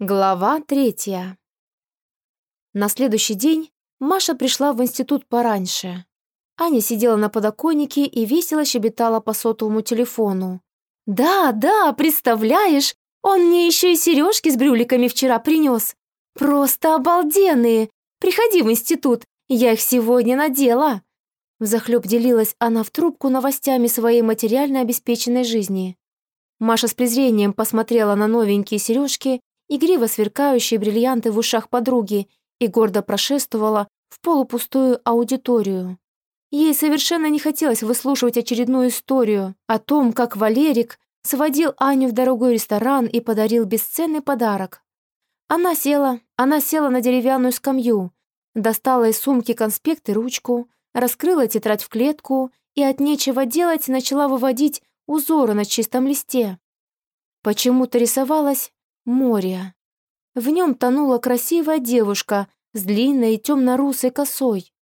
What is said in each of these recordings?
Глава третья. На следующий день Маша пришла в институт пораньше. Аня сидела на подоконнике и весело щебетала по сотовому телефону. «Да, да, представляешь, он мне еще и сережки с брюликами вчера принес. Просто обалденные! Приходи в институт, я их сегодня надела!» Взахлеб делилась она в трубку новостями своей материально обеспеченной жизни. Маша с презрением посмотрела на новенькие сережки игриво сверкающие бриллианты в ушах подруги и гордо прошествовала в полупустую аудиторию. Ей совершенно не хотелось выслушивать очередную историю о том, как Валерик сводил Аню в дорогой ресторан и подарил бесценный подарок. Она села, она села на деревянную скамью, достала из сумки конспект и ручку, раскрыла тетрадь в клетку и от нечего делать начала выводить узоры на чистом листе. Почему-то рисовалась море. В нем тонула красивая девушка с длинной темно-русой косой.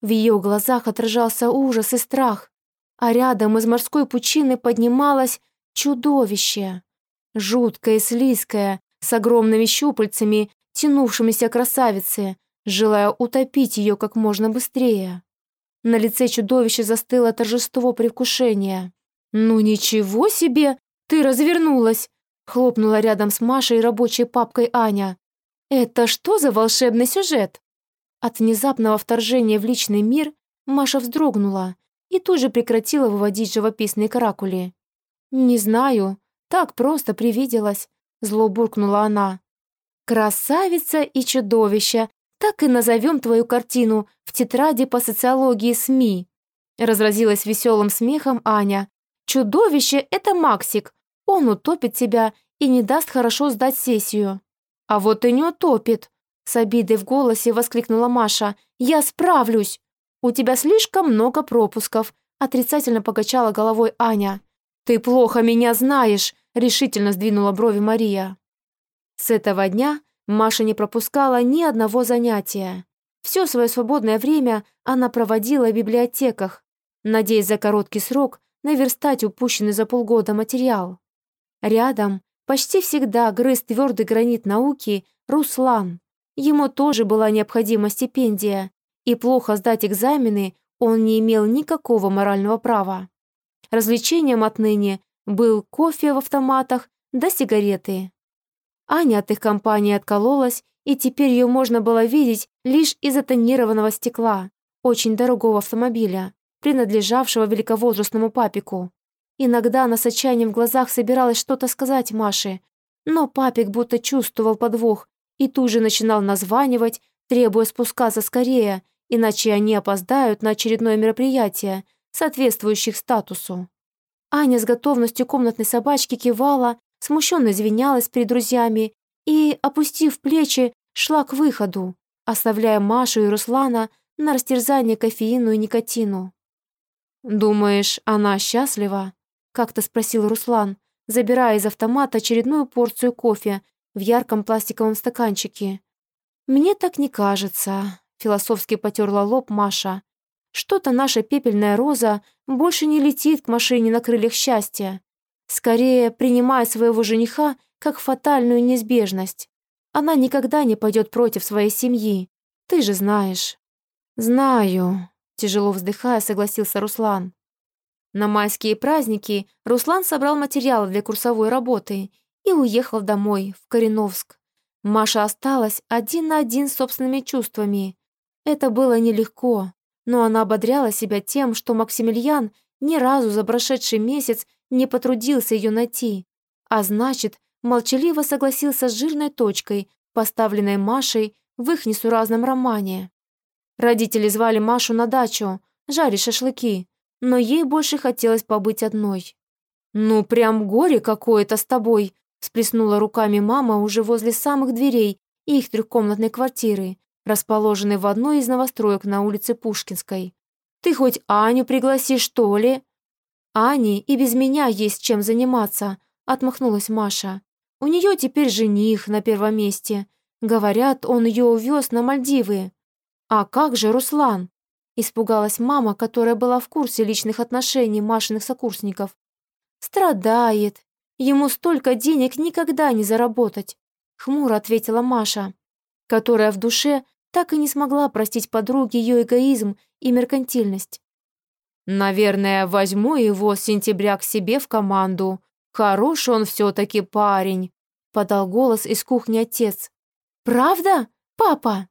В ее глазах отражался ужас и страх, а рядом из морской пучины поднималось чудовище. Жуткое и слизкое, с огромными щупальцами, тянувшимися красавице, желая утопить ее как можно быстрее. На лице чудовища застыло торжество предвкушения. «Ну ничего себе! Ты развернулась! Хлопнула рядом с Машей рабочей папкой Аня. «Это что за волшебный сюжет?» От внезапного вторжения в личный мир Маша вздрогнула и тут же прекратила выводить живописные каракули. «Не знаю, так просто привиделась», — зло буркнула она. «Красавица и чудовище, так и назовем твою картину в тетради по социологии СМИ», — разразилась веселым смехом Аня. «Чудовище — это Максик, он утопит тебя и не даст хорошо сдать сессию». «А вот и не утопит», — с обидой в голосе воскликнула Маша. «Я справлюсь! У тебя слишком много пропусков», — отрицательно покачала головой Аня. «Ты плохо меня знаешь», — решительно сдвинула брови Мария. С этого дня Маша не пропускала ни одного занятия. Все свое свободное время она проводила в библиотеках, надеясь за короткий срок наверстать упущенный за полгода материал. Рядом почти всегда грыз твердый гранит науки Руслан. Ему тоже была необходима стипендия, и плохо сдать экзамены он не имел никакого морального права. Развлечением отныне был кофе в автоматах да сигареты. Аня от их компании откололась, и теперь ее можно было видеть лишь из-за стекла, очень дорогого автомобиля, принадлежавшего великовозрастному папику. Иногда она с отчаянием в глазах собиралась что-то сказать Маше, но папик будто чувствовал подвох и тут же начинал названивать, требуя спускаться скорее, иначе они опоздают на очередное мероприятие, соответствующих статусу. Аня с готовностью комнатной собачки кивала, смущенно извинялась перед друзьями и, опустив плечи, шла к выходу, оставляя Машу и Руслана на растерзание кофеину и никотину. «Думаешь, она счастлива?» Как-то спросил Руслан, забирая из автомата очередную порцию кофе в ярком пластиковом стаканчике. «Мне так не кажется», — философски потерла лоб Маша. «Что-то наша пепельная роза больше не летит к машине на крыльях счастья. Скорее, принимая своего жениха как фатальную неизбежность. Она никогда не пойдет против своей семьи. Ты же знаешь». «Знаю», — тяжело вздыхая, согласился Руслан. На майские праздники Руслан собрал материалы для курсовой работы и уехал домой, в Кореновск. Маша осталась один на один с собственными чувствами. Это было нелегко, но она ободряла себя тем, что Максимилиан ни разу за прошедший месяц не потрудился ее найти, а значит, молчаливо согласился с жирной точкой, поставленной Машей в их несуразном романе. Родители звали Машу на дачу, жарить шашлыки, но ей больше хотелось побыть одной. «Ну, прям горе какое-то с тобой», всплеснула руками мама уже возле самых дверей их трехкомнатной квартиры, расположенной в одной из новостроек на улице Пушкинской. «Ты хоть Аню пригласи, что ли?» «Ане и без меня есть чем заниматься», отмахнулась Маша. «У нее теперь жених на первом месте. Говорят, он ее увез на Мальдивы. А как же Руслан? Испугалась мама, которая была в курсе личных отношений Машиных сокурсников. «Страдает. Ему столько денег никогда не заработать», — хмуро ответила Маша, которая в душе так и не смогла простить подруге ее эгоизм и меркантильность. «Наверное, возьму его с сентября к себе в команду. Хорош он все-таки парень», — подал голос из кухни отец. «Правда, папа?»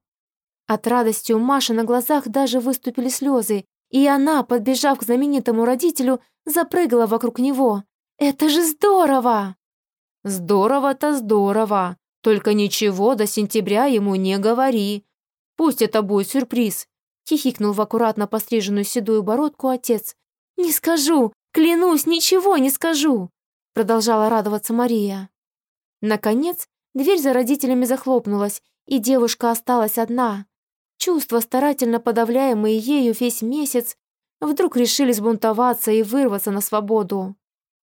От радости у Маши на глазах даже выступили слезы, и она, подбежав к знаменитому родителю, запрыгала вокруг него. «Это же здорово!» «Здорово-то здорово! Только ничего до сентября ему не говори. Пусть это будет сюрприз!» Хихикнул в аккуратно постриженную седую бородку отец. «Не скажу! Клянусь, ничего не скажу!» Продолжала радоваться Мария. Наконец, дверь за родителями захлопнулась, и девушка осталась одна. Чувства, старательно подавляемые ею весь месяц, вдруг решили сбунтоваться и вырваться на свободу.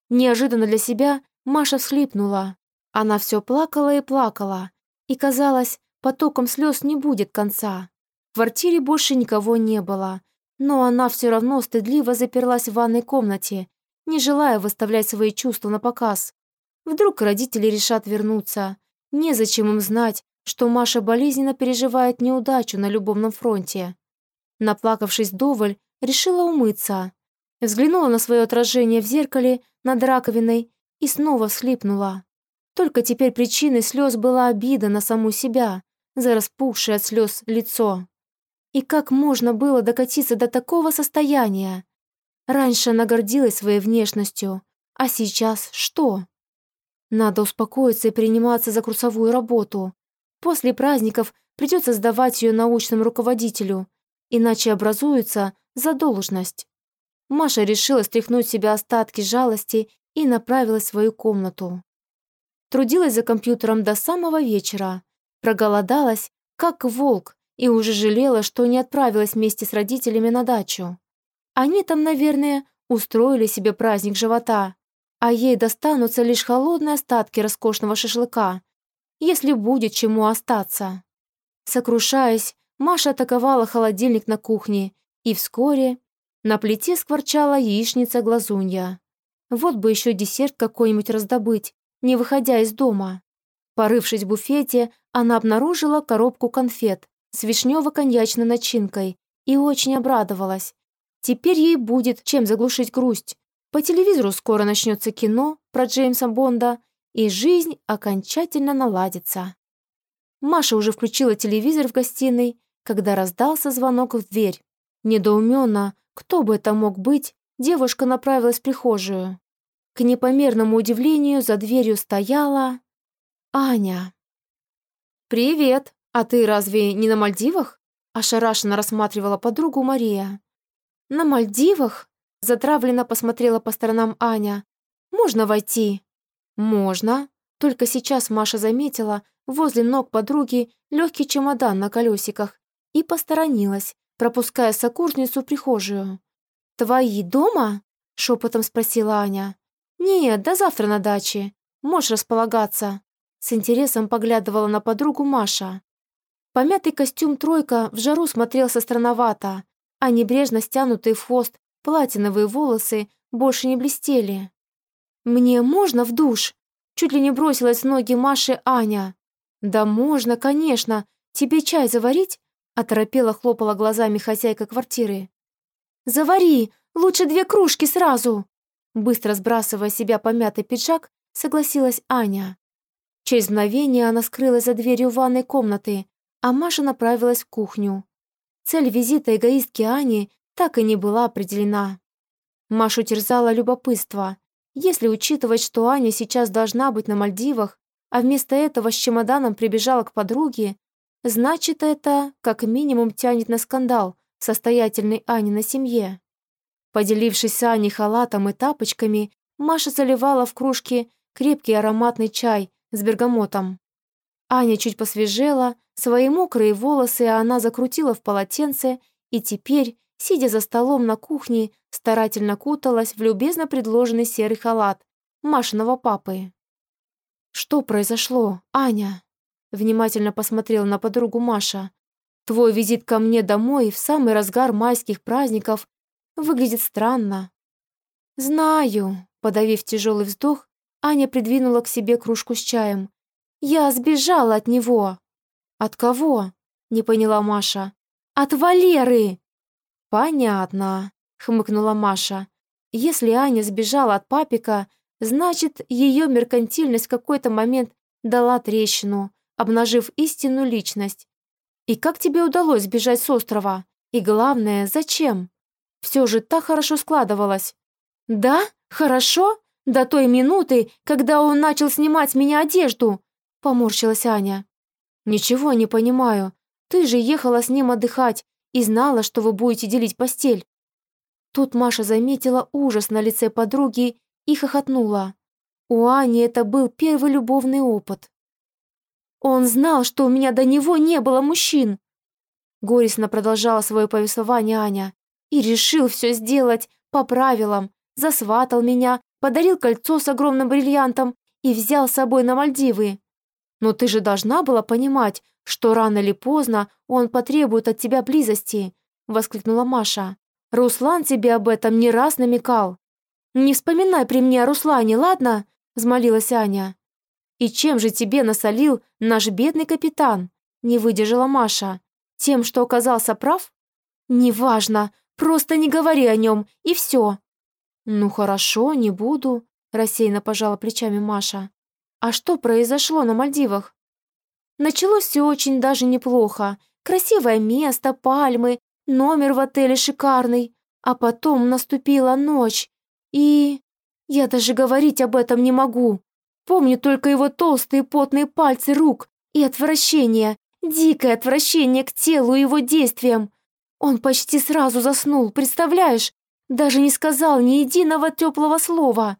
Неожиданно для себя Маша всхлипнула. Она все плакала и плакала, и, казалось, потоком слез не будет конца. В квартире больше никого не было, но она все равно стыдливо заперлась в ванной комнате, не желая выставлять свои чувства на показ. Вдруг родители решат вернуться. Незачем им знать, что Маша болезненно переживает неудачу на любовном фронте. Наплакавшись доволь, решила умыться. Взглянула на свое отражение в зеркале над раковиной и снова всхлипнула. Только теперь причиной слез была обида на саму себя за распухшее от слез лицо. И как можно было докатиться до такого состояния? Раньше она гордилась своей внешностью, а сейчас что? Надо успокоиться и приниматься за курсовую работу. После праздников придется сдавать ее научному руководителю, иначе образуется задолженность. Маша решила стряхнуть себе остатки жалости и направилась в свою комнату. Трудилась за компьютером до самого вечера, проголодалась, как волк, и уже жалела, что не отправилась вместе с родителями на дачу. Они там, наверное, устроили себе праздник живота, а ей достанутся лишь холодные остатки роскошного шашлыка, если будет чему остаться. Сокрушаясь, Маша атаковала холодильник на кухне, и вскоре на плите скворчала яичница-глазунья. Вот бы еще десерт какой-нибудь раздобыть, не выходя из дома. Порывшись в буфете, она обнаружила коробку конфет с вишнево-коньячной начинкой и очень обрадовалась. Теперь ей будет чем заглушить грусть. По телевизору скоро начнется кино про Джеймса Бонда, и жизнь окончательно наладится. Маша уже включила телевизор в гостиной, когда раздался звонок в дверь. Недоуменно, кто бы это мог быть, девушка направилась в прихожую. К непомерному удивлению за дверью стояла... Аня. «Привет! А ты разве не на Мальдивах?» Ошарашенно рассматривала подругу Мария. «На Мальдивах?» Затравленно посмотрела по сторонам Аня. «Можно войти?» «Можно». Только сейчас Маша заметила возле ног подруги легкий чемодан на колесиках и посторонилась, пропуская сокурсницу в прихожую. «Твои дома?» — шепотом спросила Аня. «Нет, до завтра на даче. Можешь располагаться». С интересом поглядывала на подругу Маша. Помятый костюм «тройка» в жару смотрелся странновато, а небрежно стянутый в хвост платиновые волосы больше не блестели. «Мне можно в душ?» Чуть ли не бросилась в ноги Маши Аня. «Да можно, конечно. Тебе чай заварить?» Оторопела хлопала глазами хозяйка квартиры. «Завари! Лучше две кружки сразу!» Быстро сбрасывая себя помятый пиджак, согласилась Аня. Через мгновение она скрылась за дверью ванной комнаты, а Маша направилась в кухню. Цель визита эгоистки Ани так и не была определена. Машу терзало любопытство. Если учитывать, что Аня сейчас должна быть на Мальдивах, а вместо этого с чемоданом прибежала к подруге, значит, это как минимум тянет на скандал в состоятельной Аниной семье. Поделившись с Аней халатом и тапочками, Маша заливала в кружки крепкий ароматный чай с бергамотом. Аня чуть посвежела, свои мокрые волосы она закрутила в полотенце и теперь, сидя за столом на кухне, старательно куталась в любезно предложенный серый халат Машиного папы. «Что произошло, Аня?» Внимательно посмотрела на подругу Маша. «Твой визит ко мне домой в самый разгар майских праздников выглядит странно». «Знаю», — подавив тяжелый вздох, Аня придвинула к себе кружку с чаем. Я сбежала от него». «От кого?» — не поняла Маша. «От Валеры!» «Понятно», — хмыкнула Маша. «Если Аня сбежала от папика, значит, ее меркантильность в какой-то момент дала трещину, обнажив истинную личность. И как тебе удалось сбежать с острова? И главное, зачем? Все же так хорошо складывалось». «Да? Хорошо? До той минуты, когда он начал снимать с меня одежду!» — поморщилась Аня. «Ничего не понимаю. Ты же ехала с ним отдыхать и знала, что вы будете делить постель». Тут Маша заметила ужас на лице подруги и хохотнула. У Ани это был первый любовный опыт. «Он знал, что у меня до него не было мужчин!» Горестно продолжала свое повествование Аня. «И решил все сделать по правилам. Засватал меня, подарил кольцо с огромным бриллиантом и взял с собой на Мальдивы. Но ты же должна была понимать, что рано или поздно он потребует от тебя близости», — воскликнула Маша. «Руслан тебе об этом не раз намекал». «Не вспоминай при мне о Руслане, ладно?» — взмолилась Аня. «И чем же тебе насолил наш бедный капитан?» — не выдержала Маша. «Тем, что оказался прав?» «Неважно, просто не говори о нем, и все». «Ну хорошо, не буду», — рассеянно пожала плечами Маша. А что произошло на Мальдивах? Началось все очень даже неплохо. Красивое место, пальмы, номер в отеле шикарный. А потом наступила ночь. И... Я даже говорить об этом не могу. Помню только его толстые потные пальцы рук и отвращение, дикое отвращение к телу и его действиям. Он почти сразу заснул, представляешь? Даже не сказал ни единого теплого слова.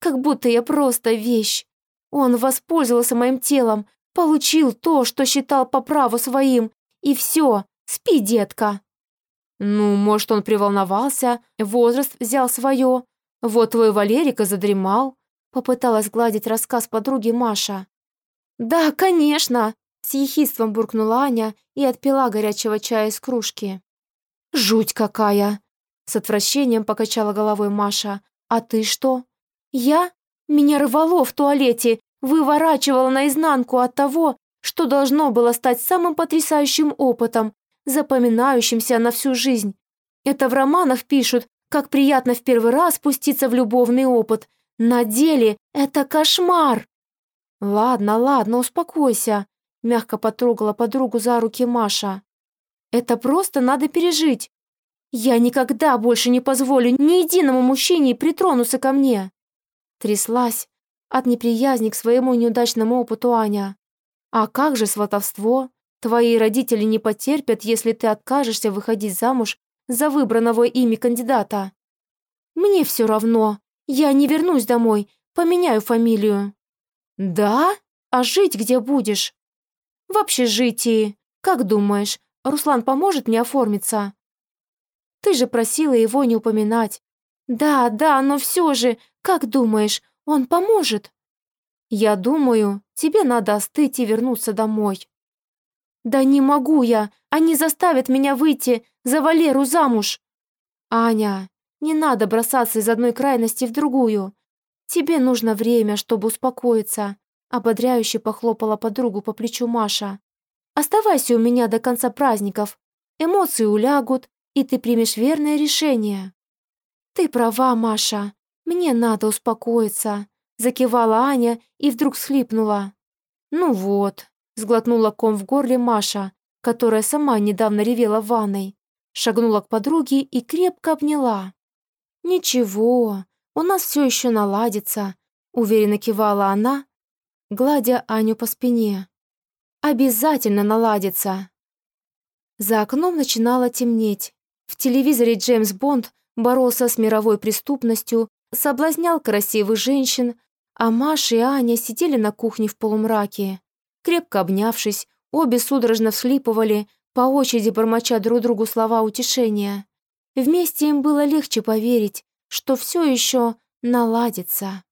Как будто я просто вещь. Он воспользовался моим телом, получил то, что считал по праву своим, и все, спи, детка. Ну, может, он приволновался, возраст взял свое. Вот твой Валерика задремал. Попыталась гладить рассказ подруги Маша. «Да, конечно!» — с ехидством буркнула Аня и отпила горячего чая из кружки. «Жуть какая!» — с отвращением покачала головой Маша. «А ты что?» «Я? Меня рвало в туалете, выворачивало наизнанку от того, что должно было стать самым потрясающим опытом, запоминающимся на всю жизнь. Это в романах пишут, как приятно в первый раз спуститься в любовный опыт. На деле это кошмар. Ладно, ладно, успокойся, мягко потрогала подругу за руки Маша. Это просто надо пережить. Я никогда больше не позволю ни единому мужчине притронуться ко мне. Тряслась от неприязни к своему неудачному опыту Аня. А как же сватовство? Твои родители не потерпят, если ты откажешься выходить замуж за выбранного ими кандидата. Мне все равно. Я не вернусь домой, поменяю фамилию. Да? А жить где будешь? В общежитии. Как думаешь, Руслан поможет мне оформиться? Ты же просила его не упоминать. Да, да, но все же, как думаешь, он поможет? Я думаю, тебе надо остыть и вернуться домой. Да не могу я, они заставят меня выйти за Валеру замуж. Аня, не надо бросаться из одной крайности в другую. Тебе нужно время, чтобы успокоиться. Ободряюще похлопала подругу по плечу Маша. Оставайся у меня до конца праздников. Эмоции улягут, и ты примешь верное решение. Ты права, Маша. «Мне надо успокоиться», — закивала Аня и вдруг схлипнула. «Ну вот», — сглотнула ком в горле Маша, которая сама недавно ревела в ванной, шагнула к подруге и крепко обняла. «Ничего, у нас все еще наладится», — уверенно кивала она, гладя Аню по спине. «Обязательно наладится». За окном начинало темнеть. В телевизоре Джеймс Бонд боролся с мировой преступностью соблазнял красивых женщин, а Маша и Аня сидели на кухне в полумраке. Крепко обнявшись, обе судорожно всхлипывали, по очереди бормоча друг другу слова утешения. Вместе им было легче поверить, что все еще наладится.